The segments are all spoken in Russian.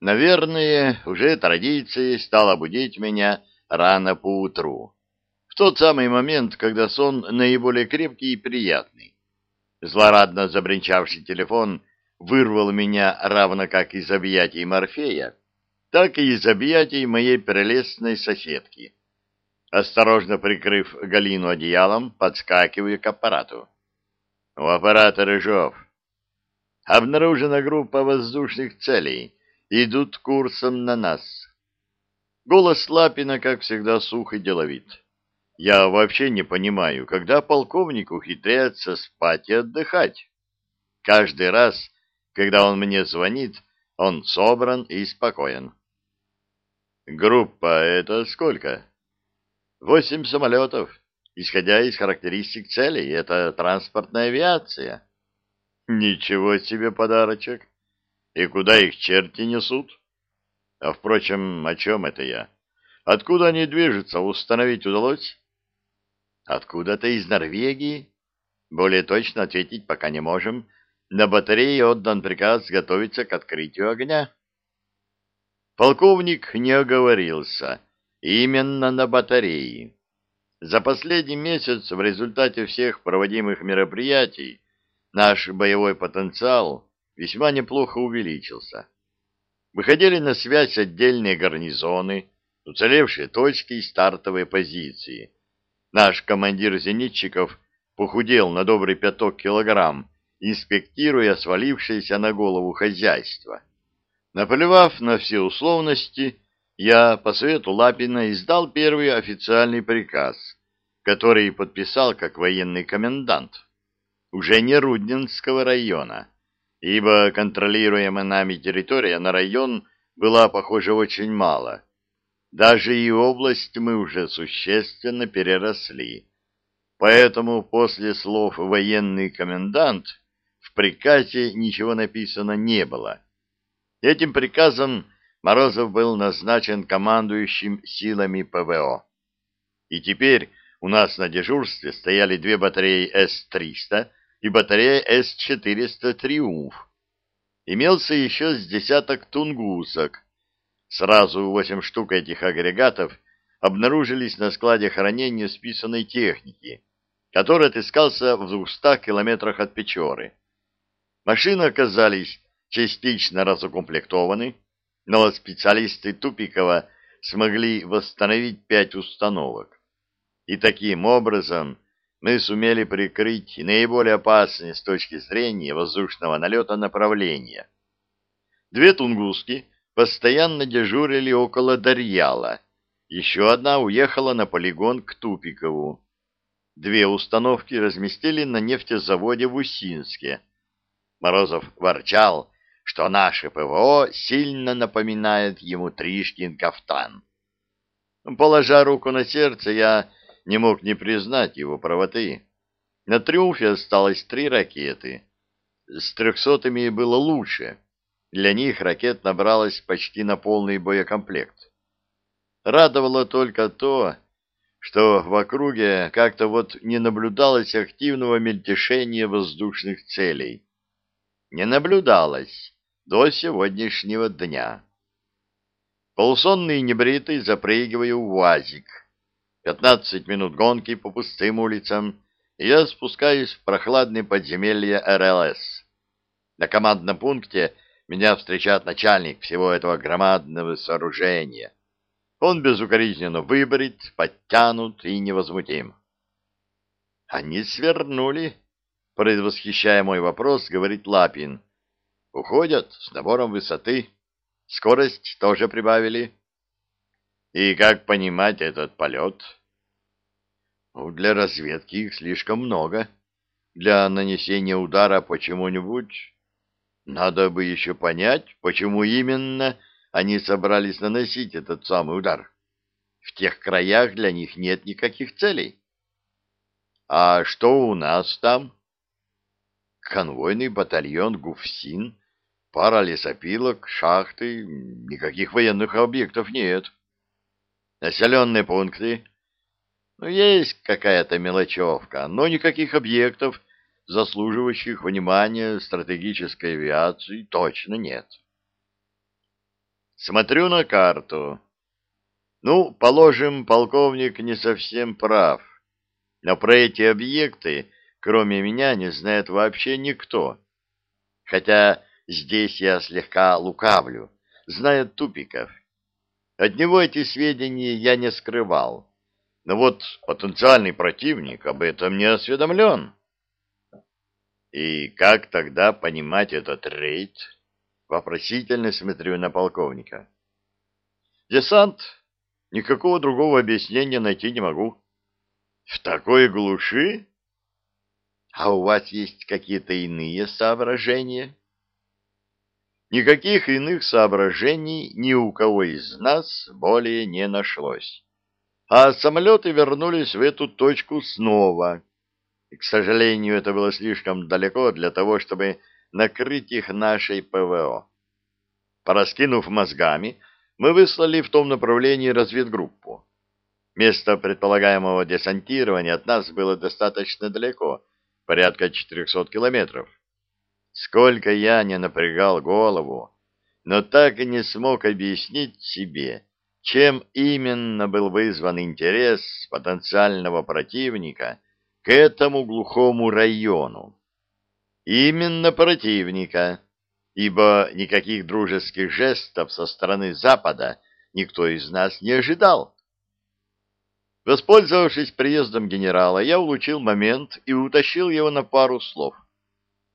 Наверное, уже традицией стало будить меня рано поутру, в тот самый момент, когда сон наиболее крепкий и приятный. Злорадно забринчавший телефон вырвал меня равно как из объятий Морфея, так и из объятий моей прелестной соседки. Осторожно прикрыв Галину одеялом, подскакиваю к аппарату. У аппарата Рыжов. Обнаружена группа воздушных целей. Идут курсом на нас. Голос Лапина, как всегда, сух и деловит. Я вообще не понимаю, когда полковник ухитряется спать и отдыхать. Каждый раз, когда он мне звонит, он собран и спокоен. Группа — это сколько? Восемь самолетов, исходя из характеристик целей. Это транспортная авиация. Ничего себе подарочек. И куда их черти несут? А, впрочем, о чем это я? Откуда они движутся, установить удалось? Откуда-то из Норвегии. Более точно ответить пока не можем. На батарее отдан приказ готовиться к открытию огня. Полковник не оговорился. Именно на батарее. За последний месяц в результате всех проводимых мероприятий наш боевой потенциал весьма неплохо увеличился. Выходили на связь отдельные гарнизоны, уцелевшие точки и стартовые позиции. Наш командир зенитчиков похудел на добрый пяток килограмм, инспектируя свалившееся на голову хозяйство. Наплевав на все условности, я по совету Лапина издал первый официальный приказ, который подписал как военный комендант, уже не Руднинского района, ибо контролируемая нами территория на район была, похоже, очень мало. Даже и область мы уже существенно переросли. Поэтому после слов «военный комендант» в приказе ничего написано не было. Этим приказом Морозов был назначен командующим силами ПВО. И теперь у нас на дежурстве стояли две батареи С-300 и батарея С-400 «Триумф». Имелся еще с десяток тунгусок. Сразу восемь штук этих агрегатов обнаружились на складе хранения списанной техники, который отыскался в двухстах километрах от Печоры. Машины оказались частично разукомплектованы, но специалисты Тупикова смогли восстановить пять установок. И таким образом мы сумели прикрыть наиболее опасные с точки зрения воздушного налета направления. Две тунгуски постоянно дежурили около Дарьяла, еще одна уехала на полигон к Тупикову. Две установки разместили на нефтезаводе в Усинске. Морозов ворчал, что наше ПВО сильно напоминает ему Тришкин кафтан. Положа руку на сердце, я не мог не признать его правоты. На «Триумфе» осталось три ракеты. С трехсотыми было лучше. Для них ракет набралось почти на полный боекомплект. Радовало только то, что в округе как-то вот не наблюдалось активного мельтешения воздушных целей. Не наблюдалось до сегодняшнего дня. Полусонный небритый запрыгиваю в УАЗик. Пятнадцать минут гонки по пустым улицам, и я спускаюсь в прохладные подземелья РЛС. На командном пункте меня встречает начальник всего этого громадного сооружения. Он безукоризненно выбрит, подтянут и невозмутим. «Они свернули?» — предвосхищая мой вопрос, говорит Лапин. Уходят с набором высоты. Скорость тоже прибавили. И как понимать этот полет? Для разведки их слишком много. Для нанесения удара почему-нибудь надо бы еще понять, почему именно они собрались наносить этот самый удар. В тех краях для них нет никаких целей. А что у нас там? конвойный батальон «Гуфсин», пара лесопилок, шахты, никаких военных объектов нет. Населенные пункты. Ну, есть какая-то мелочевка, но никаких объектов, заслуживающих внимания стратегической авиации, точно нет. Смотрю на карту. Ну, положим, полковник не совсем прав. Но про эти объекты, кроме меня, не знает вообще никто. Хотя здесь я слегка лукавлю. Знает Тупиков. От него эти сведения я не скрывал. Но вот потенциальный противник об этом не осведомлен. И как тогда понимать этот рейд? Вопросительно смотрю на полковника. Десант? Никакого другого объяснения найти не могу. В такой глуши? А у вас есть какие-то иные соображения? Никаких иных соображений ни у кого из нас более не нашлось. А самолеты вернулись в эту точку снова. И, к сожалению, это было слишком далеко для того, чтобы накрыть их нашей ПВО. Пораскинув мозгами, мы выслали в том направлении разведгруппу. Место предполагаемого десантирования от нас было достаточно далеко, порядка 400 километров. Сколько я не напрягал голову, но так и не смог объяснить себе, чем именно был вызван интерес потенциального противника к этому глухому району. Именно противника, ибо никаких дружеских жестов со стороны Запада никто из нас не ожидал. Воспользовавшись приездом генерала, я улучил момент и утащил его на пару слов.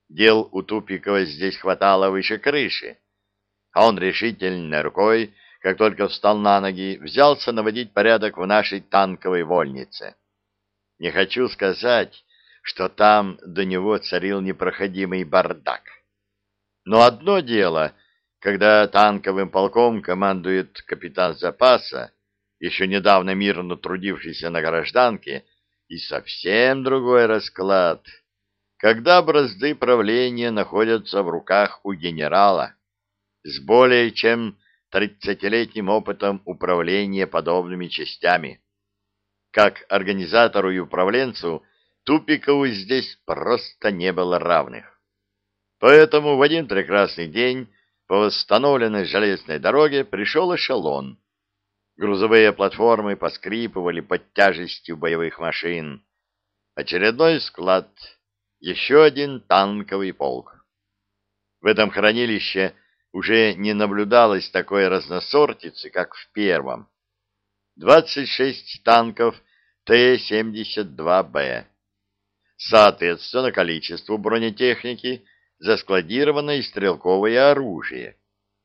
Дел у Тупикова здесь хватало выше крыши, а он решительной рукой, как только встал на ноги, взялся наводить порядок в нашей танковой вольнице. Не хочу сказать, что там до него царил непроходимый бардак. Но одно дело, когда танковым полком командует капитан запаса, еще недавно мирно трудившийся на гражданке, и совсем другой расклад, когда бразды правления находятся в руках у генерала с более чем тридцатилетним опытом управления подобными частями. Как организатору и управленцу Тупикову здесь просто не было равных. Поэтому в один прекрасный день по восстановленной железной дороге пришел эшелон. Грузовые платформы поскрипывали под тяжестью боевых машин. Очередной склад, еще один танковый полк. В этом хранилище уже не наблюдалось такой разносортицы, как в первом. 26 танков Т-72Б. Соответственно, количеству бронетехники заскладированное стрелковое оружие.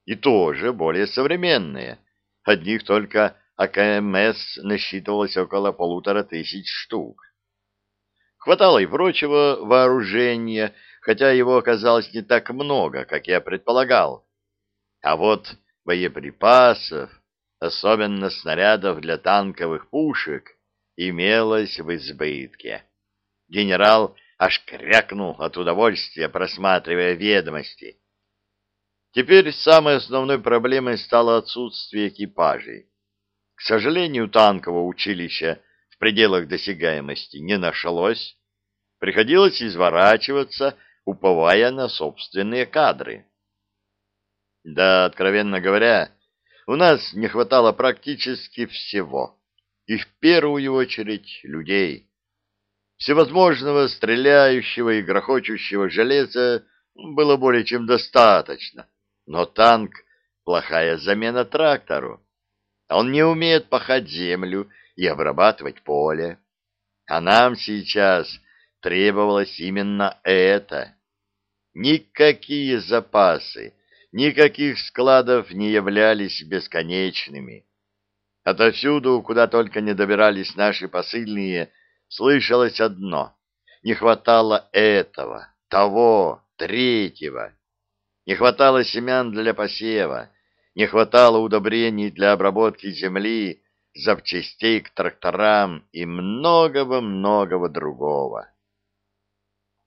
И тоже более современное. Одних только АКМС насчитывалось около полутора тысяч штук. Хватало и прочего вооружения, хотя его оказалось не так много, как я предполагал. А вот боеприпасов, особенно снарядов для танковых пушек, имелось в избытке. Генерал аж крякнул от удовольствия, просматривая ведомости. Теперь самой основной проблемой стало отсутствие экипажей. К сожалению, танкового училища в пределах досягаемости не нашлось. Приходилось изворачиваться, уповая на собственные кадры. Да, откровенно говоря, у нас не хватало практически всего, и в первую очередь людей. Всевозможного стреляющего и грохочущего железа было более чем достаточно, но танк — плохая замена трактору. Он не умеет пахать землю и обрабатывать поле. А нам сейчас требовалось именно это. Никакие запасы, никаких складов не являлись бесконечными. Отовсюду, куда только не добирались наши посыльные, слышалось одно — не хватало этого, того, третьего. Не хватало семян для посева, не хватало удобрений для обработки земли, запчастей к тракторам и многого-многого другого.